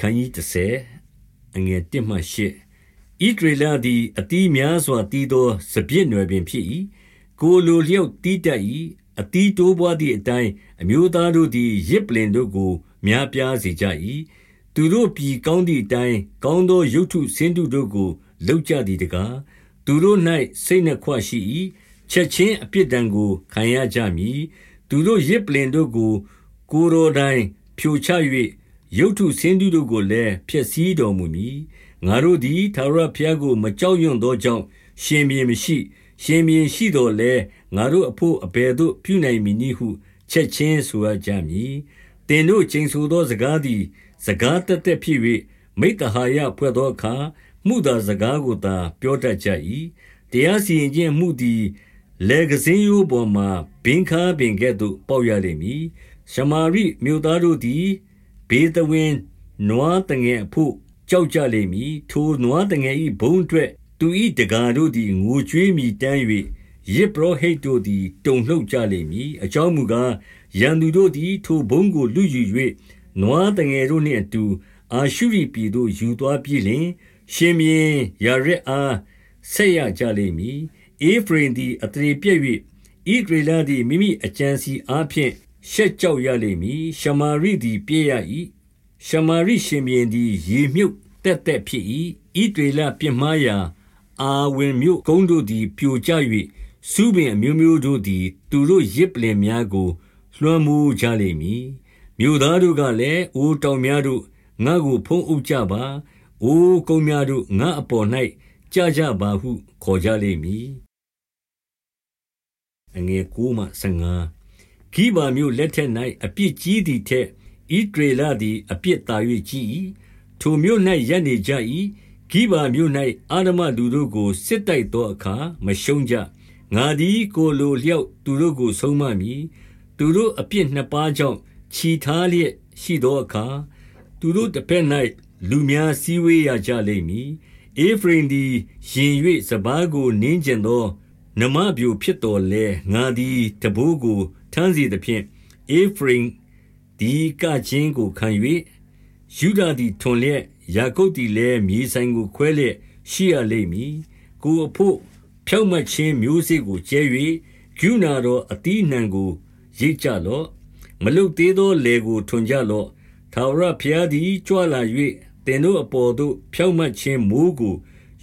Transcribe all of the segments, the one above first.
ခန်းကြီး30အငယ်1မှ8ဣဒရေလသည်အတီးများစွာတီးသောစပြည့်နွယ်ပင်ဖြစ်၏ကိုလိုလျောက်တီးတတ်၏အတီးတိုးပွားသည့်အတိုင်းအမျိုးသားတို့သည်ရစ်ပလင်တို့ကိုများပြားစေကြ၏သူတို့ပြည်ကောင်းသည့်အတိုင်းကောင်းသောရုပ်ထုဆင်းတုတို့ကိုလောက်ကြသည်တကားသူတို့၌စိတ်နှခွရှိ၏ချက်ချင်းအပြစ်ဒဏ်ကိုခံရကြမည်သူတို့ရစ်ပလင်တို့ကိုကိုယ်တော်တိုင်ဖြိုချ၍ ရုပ်ထုဆင်းတုတို့ကိုလည်းဖျက်ဆီးတော်မူမည်ငါတို့သည်သာရဘုရားကို မကြောက်ရွံ့သောကြောင့်ရှင်ဘီမရှိ ရှင်ဘီရှိတော်လဲငါတို့အဖို့အဘယ်သို့ပြုနိုင်မည်နည်းဟု ချက်ချင်းဆိုရကြမည်တင်တို့ချိန်ဆိုသောစကားသည် စကားတက်တက်ဖြစ်၍မိတ္တဟာယဖွဲ့သောအခါမှုသာစကားကိုသာပြောတတ်ကြ၏တရားစီရင်ခြင်းမှုသည်လေကစင်းရိုးပေါ်မှာဘင်းခါပင်ကဲ့သို့ပေါက်ရလိမ့်မည်ရှမာရိမြို့သားတို့သည် ဘေးသဝင်းနွားတငယ်အဖို့ကြောက်ကြလိမ့်မည်ထိုနွားတငယ်၏ဘုံအတွက်သူ၏တကာတို့သည်ငိုကြွေးမိတမ်း၍ယစ်ပရောဟိတ်တို့သည်တုန်လှုပ်ကြလိမ့်မည်အကြောင်းမူကားရန်သူတို့သည်ထိုဘုံကိုလူယူ၍နွားတငယ်တို့နှင့်အတူအာရှုရိပြည်သို့ယူသွားပြီးလျှင် ရှင်မြင်းရရက်အားဆက်ရကြလိမ့်မည်အေဖရင်သည်အတရေပြည့်၍ဣဒရေလသည်မိမိအကြံစီအားဖြင့် ရှက်ကြောက်ရလိမ့်မည်ရှမာရိသည်ပြည့်ရ၏ရှမာရိရှင်မြင်းသည် ရေမြုပ်တက်တက်ဖြစ်၏ဣဒရေလပြစ်မှားရာအာဝင်မြို့ကုန်းတို့သည် ပြိုကျ၍စုပင်အမျိုးမျိုးတို့သည် သူတို့ရစ်ပလင်များကို လွှမ်းမိုးကြလိမ့်မည်မြို့သားတို့ကလည်းအိုတောင်များတို့ငါ့ကိုဖုံးအုပ်ကြပါ။အိုကုန်းများတို့ငါ့အပေါ်၌ကြကြပါဟု ခေါ်ကြလိမ့်မည်။အငယ်9မှ15 ဂိဗာမြို့လက်ထက်၌အပြစ်ကြီးသည်ထက်ဣဒရေလသည် အပြစ်သာ၍ကြီး၏။ထိုမြို့၌ရပ်နေကြ၏။ဂိဗာမြို့၌အာဒမလူတို့ကို စစ်တိုက်သောအခါ မရှုံးကြ။ငါသည် ကိုလိုလျောက် သူတို့ကို ဆုံးမမည်။သူတို့အပြစ်နှစ်ပါးကြောင့် ချီထားလျက်ရှိသောအခါ သူတို့တစ်ဖက်၌လူများစည်းဝေးရကြလိမ့်မည်။ဧဖရိမ်သည်ရင်၍စပားကို နင်းကျင်သောနမပြိုဖြစ်တော်လဲငါသည်တဘိုးကို ထမ်းစီသဖြင့်ဧဖရိမ်ဒီကချင်းကိုခံ၍ယူဒာသည်ထွန်လျက်ယာကုပ်သည်လည်းမြေဆိုင်ကိုခွဲလျက်ရှိရလိမ့်မည်။ကိုအဖို့ဖြောက်မှတ်ခြင်းမျိုးစေ့ကိုကျဲ၍ဂုဏတော်အတိနှံကိုရိတ်ကြလော့။မလုတ်သေးသောလေကိုထွန်ကြလော့ထာဝရဘုရားသည်ကြွလာ၍သင်တို့အပေါ်သို့ဖြောင့်မတ်ခြင်းမိုးကို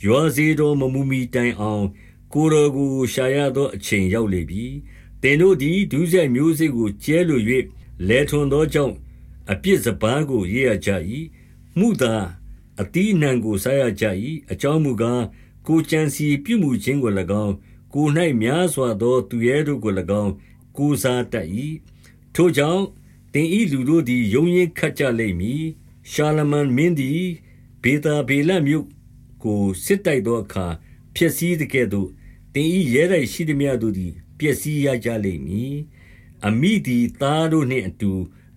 ရွာစေတော်မမူမီတိုင်အောင်ကိုယ်တော်ကိုရှာရသောအချိန်ရောက်လေပြီ။သ င်တို့သည် ဒုစရိုက်မျိုးစေ့ကိုကျဲလို၍လယ်ထွန်သောကြောင့် အပြစ်စပါးကို ရိတ်ရကြ၏။မုသာ အသီးအနှံကို စားရကြ၏။အကြောင်းမူကား၊ကိုယ်ကြံစည်ပြုမူခြင်းကို၎င်း၊ကိုယ်၌များစွာသော သူရဲတို့ကို၎င်း ကိုးစားတတ်၏။ထိုကြောင့် သင်၏လူတို့သည် ရုန်းရင်းခတ်ကြလိမ့်မည်။ရှာလမန်မင်းသည် ဗေသာဗေလမြို့ကို စစ်တိုက် သောအခါ ဖျက်ဆီးသကဲ့သို့ သင်၏ရဲတိုက်ရှိသမျှတို့သည် ပျက်စီးရကြလိမ့်မည်။အမိသည်သားတို့နှင့်အတူ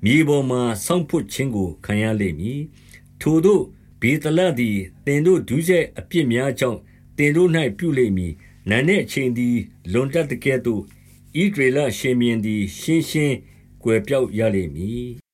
မြေပေါ်မှာဆောင့်ဖွပ်ခြင်းကိုခံရလိမ့်မည်။ထိုသို့ဗေသလသည်သင်တို့ဒုစရိုက်အပြစ်များကြောင့်သင်တို့၌ပြုလိမ့်မည်။နံနက်အချိန်သည်လွန်တတ်သကဲ့သို့ဣသရေလရှင်ဘုရင်သည် ရှင်းရှင်းကွယ်ပျောက်ရလိမ့်မည်